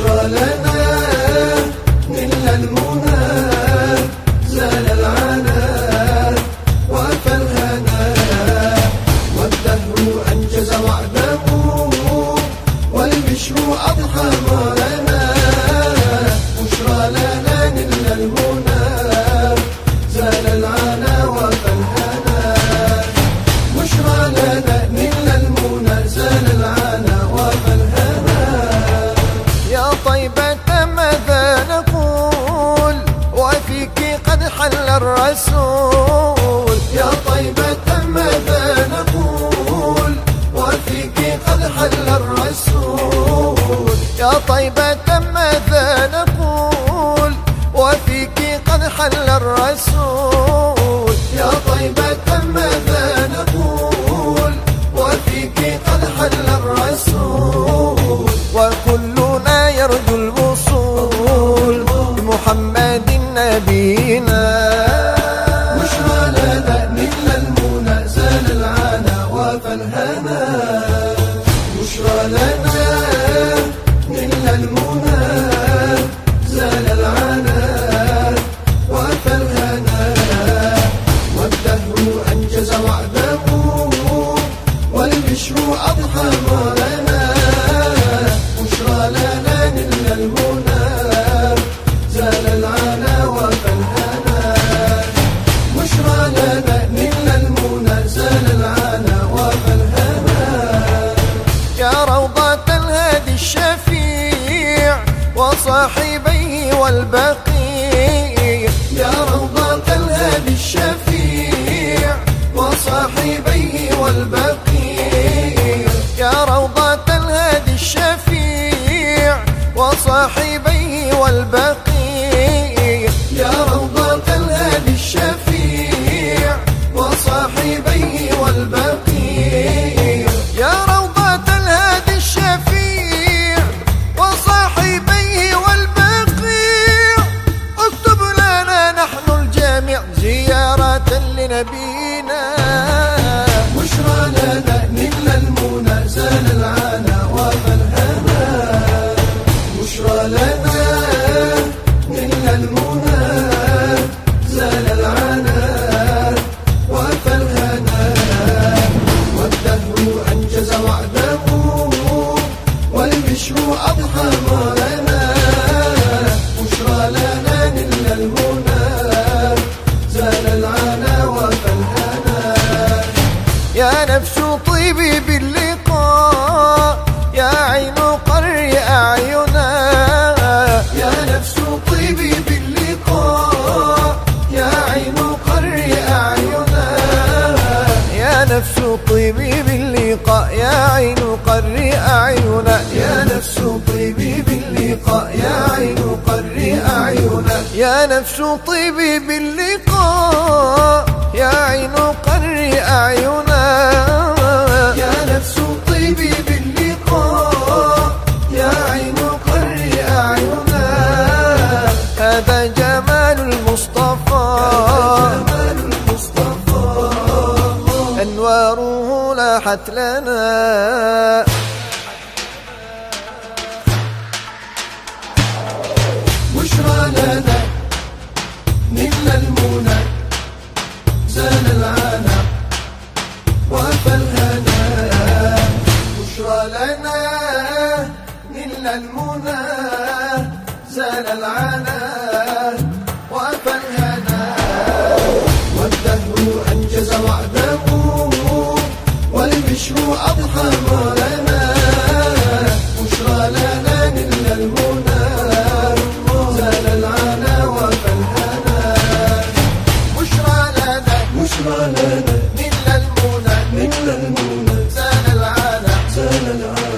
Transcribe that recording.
بشرى لنا من زال الهنا والدهر أنجز وعده والبشر أضحى مرنا بشرى لنا من المنى يا والبشر أضحى لنا بشرى لنا مثل المنى زال العنا وفالهنا بشرى لنا مثل المنى زال العنا وفالهنا يا روضة الهادي الشفيع وصاحبيه والبقيع. يا روضة الهادي الشفيع وصاحبيه والبقيع. وصاحبيه والبقيع. يا روضة الهادي الشفيع وصاحبيه والبقيع. يا روضة الهادي الشفيع وصاحبيه اكتب لنا نحن الجميع زيارة لنبينا. بشرى لنا لنا طيبي باللقاء يا عين قر أعينا يا نفس طيبي باللقاء يا عين قر أعينا يا نفس طيبي باللقاء يا عين قر أعينا لاحت لنا. بشرى لنا مثل المنى زال العنا وفالهنا بشرى لنا مثل المنى زال العنا. وشو أضحى مولانا. بشرى لنا من المنى. زال العنا وفالهنا بشرى لنا بشرى لنا. المنى. المنى. زال العنا. زال العنا.